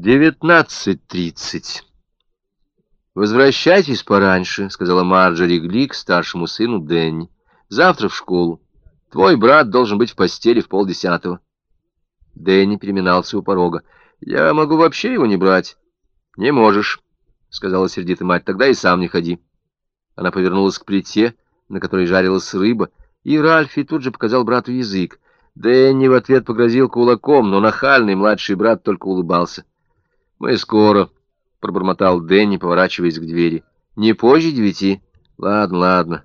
Девятнадцать тридцать. «Возвращайтесь пораньше», — сказала Марджори Глик старшему сыну Дэнни. «Завтра в школу. Твой брат должен быть в постели в полдесятого». Дэнни переминался у порога. «Я могу вообще его не брать». «Не можешь», — сказала сердито мать. «Тогда и сам не ходи». Она повернулась к плите, на которой жарилась рыба, и Ральфи тут же показал брату язык. Дэнни в ответ погрозил кулаком, но нахальный младший брат только улыбался. «Мы скоро», — пробормотал Дэнни, поворачиваясь к двери. «Не позже девяти?» «Ладно, ладно».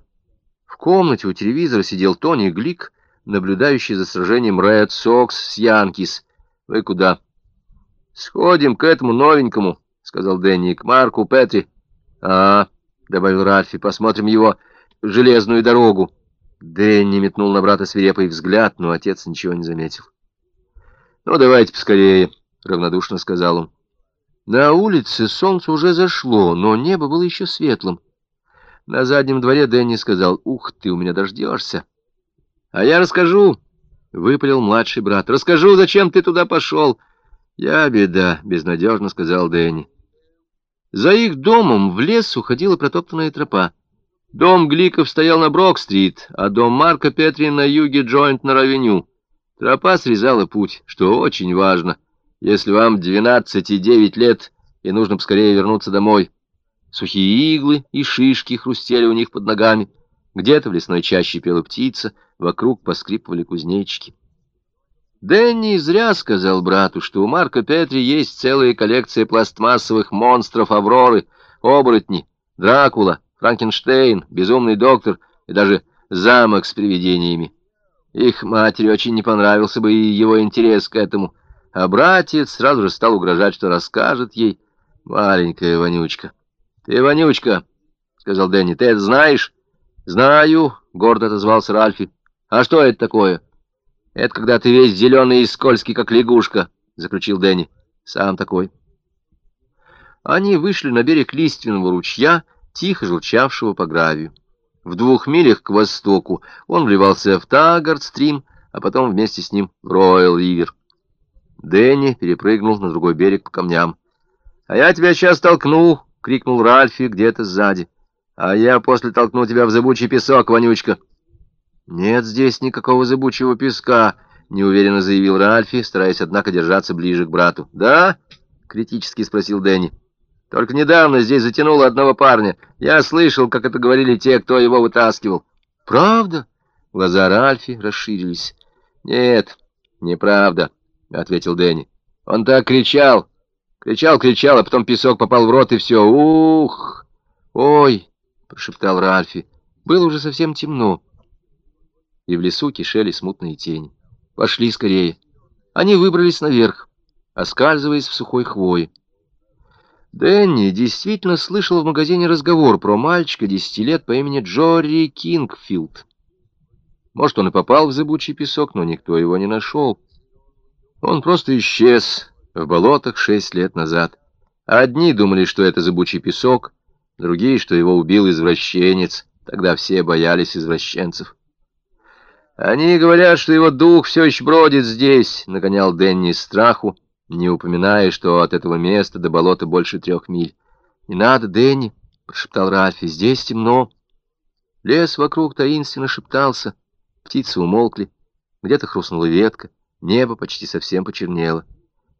В комнате у телевизора сидел Тони Глик, наблюдающий за сражением Ред Сокс с Янкис. «Вы куда?» «Сходим к этому новенькому», — сказал Дэнни, — «к Марку Петри». «А, — добавил Ральфи, — посмотрим его железную дорогу». Дэнни метнул на брата свирепый взгляд, но отец ничего не заметил. «Ну, давайте поскорее», — равнодушно сказал он. На улице солнце уже зашло, но небо было еще светлым. На заднем дворе Дэнни сказал, «Ух ты, у меня дождешься». «А я расскажу», — выпалил младший брат. «Расскажу, зачем ты туда пошел». «Я беда», — безнадежно сказал Дэнни. За их домом в лес уходила протоптанная тропа. Дом Гликов стоял на Брок-стрит, а дом Марка Петри на юге Джойнтнер-авеню. Тропа срезала путь, что очень важно если вам двенадцать и девять лет, и нужно поскорее вернуться домой. Сухие иглы и шишки хрустели у них под ногами. Где-то в лесной чаще пела птица, вокруг поскрипывали кузнечики. Дэнни зря сказал брату, что у Марка Петри есть целая коллекция пластмассовых монстров Авроры, оборотни, Дракула, Франкенштейн, безумный доктор и даже замок с привидениями. Их матери очень не понравился бы и его интерес к этому — а братец сразу же стал угрожать, что расскажет ей. Маленькая вонючка. — Ты вонючка, — сказал Дэнни. — Ты это знаешь? — Знаю, — гордо отозвался Ральфи. — А что это такое? — Это когда ты весь зеленый и скользкий, как лягушка, — заключил Дэнни. — Сам такой. Они вышли на берег лиственного ручья, тихо журчавшего по гравию. В двух милях к востоку он вливался в Таггард-стрим, а потом вместе с ним в Роyal-ривер. Дэнни перепрыгнул на другой берег по камням. «А я тебя сейчас толкну!» — крикнул Ральфи где-то сзади. «А я после толкну тебя в зыбучий песок, вонючка!» «Нет здесь никакого зыбучего песка», — неуверенно заявил Ральфи, стараясь, однако, держаться ближе к брату. «Да?» — критически спросил Дэнни. «Только недавно здесь затянуло одного парня. Я слышал, как это говорили те, кто его вытаскивал». «Правда?» — глаза Ральфи расширились. «Нет, неправда». — ответил Дэнни. «Он так кричал, кричал, кричал, а потом песок попал в рот, и все. Ух! Ой!» — прошептал Ральфи. Было уже совсем темно, и в лесу кишели смутные тени. «Пошли скорее». Они выбрались наверх, оскальзываясь в сухой хвое. Дэнни действительно слышал в магазине разговор про мальчика десяти лет по имени Джорри Кингфилд. Может, он и попал в зыбучий песок, но никто его не нашел. Он просто исчез в болотах шесть лет назад. Одни думали, что это зыбучий песок, другие, что его убил извращенец. Тогда все боялись извращенцев. «Они говорят, что его дух все еще бродит здесь», — нагонял Дэнни страху, не упоминая, что от этого места до болота больше трех миль. «Не надо, Дэнни», — прошептал Рафи, — «здесь темно». Лес вокруг таинственно шептался, птицы умолкли, где-то хрустнула ветка. Небо почти совсем почернело.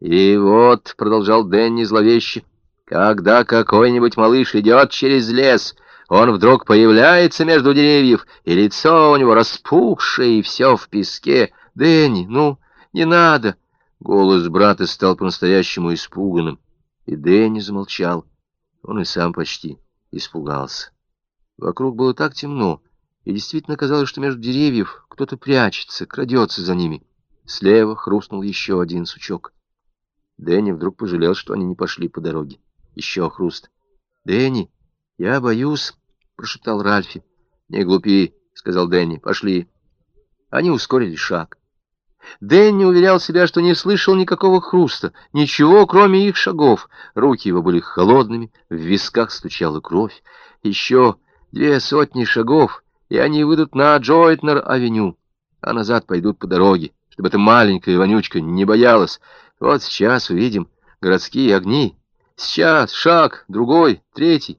«И вот», — продолжал Дэнни зловеще, — «когда какой-нибудь малыш идет через лес, он вдруг появляется между деревьев, и лицо у него распухшее, и все в песке. Дэнни, ну, не надо!» Голос брата стал по-настоящему испуганным, и Дэнни замолчал. Он и сам почти испугался. Вокруг было так темно, и действительно казалось, что между деревьев кто-то прячется, крадется за ними. Слева хрустнул еще один сучок. Дэнни вдруг пожалел, что они не пошли по дороге. Еще хруст. «Дэнни, я боюсь», — прошептал Ральфи. «Не глупи», — сказал Дэнни. «Пошли». Они ускорили шаг. Дэнни уверял себя, что не слышал никакого хруста, ничего, кроме их шагов. Руки его были холодными, в висках стучала кровь. Еще две сотни шагов, и они выйдут на Джойтнер-авеню, а назад пойдут по дороге чтобы эта маленькая вонючка не боялась. Вот сейчас увидим, городские огни. Сейчас, шаг, другой, третий.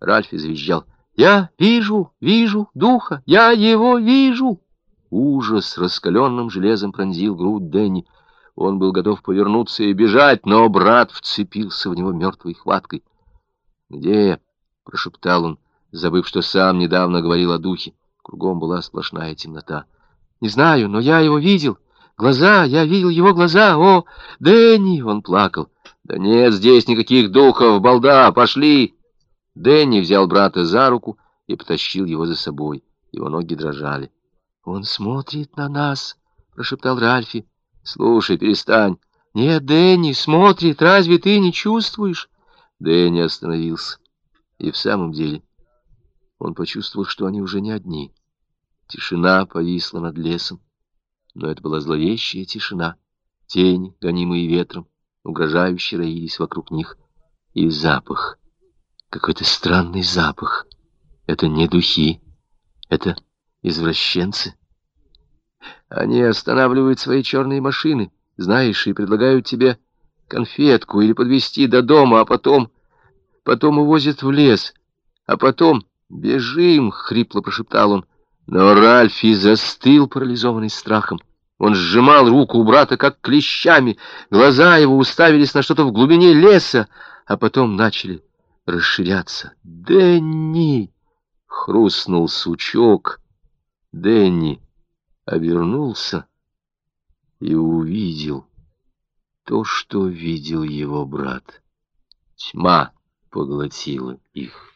Ральфи завизжал. «Я вижу, вижу духа, я его вижу!» Ужас раскаленным железом пронзил грудь Дэнни. Он был готов повернуться и бежать, но брат вцепился в него мертвой хваткой. «Где?» — прошептал он, забыв, что сам недавно говорил о духе. Кругом была сплошная темнота. «Не знаю, но я его видел. Глаза, я видел его глаза. О, Дэнни!» — он плакал. «Да нет здесь никаких духов, балда, пошли!» Дэнни взял брата за руку и потащил его за собой. Его ноги дрожали. «Он смотрит на нас!» — прошептал Ральфи. «Слушай, перестань!» «Нет, Дэнни, смотрит, разве ты не чувствуешь?» Дэнни остановился. И в самом деле он почувствовал, что они уже не одни. Тишина повисла над лесом, но это была зловещая тишина. Тени, гонимые ветром, угрожающе роились вокруг них. И запах, какой-то странный запах. Это не духи, это извращенцы. Они останавливают свои черные машины, знаешь, и предлагают тебе конфетку или подвезти до дома, а потом... Потом увозят в лес, а потом... «Бежим!» — хрипло прошептал он. Но Ральфи застыл, парализованный страхом. Он сжимал руку у брата, как клещами. Глаза его уставились на что-то в глубине леса, а потом начали расширяться. «Дэнни!» — хрустнул сучок. Дэнни обернулся и увидел то, что видел его брат. Тьма поглотила их.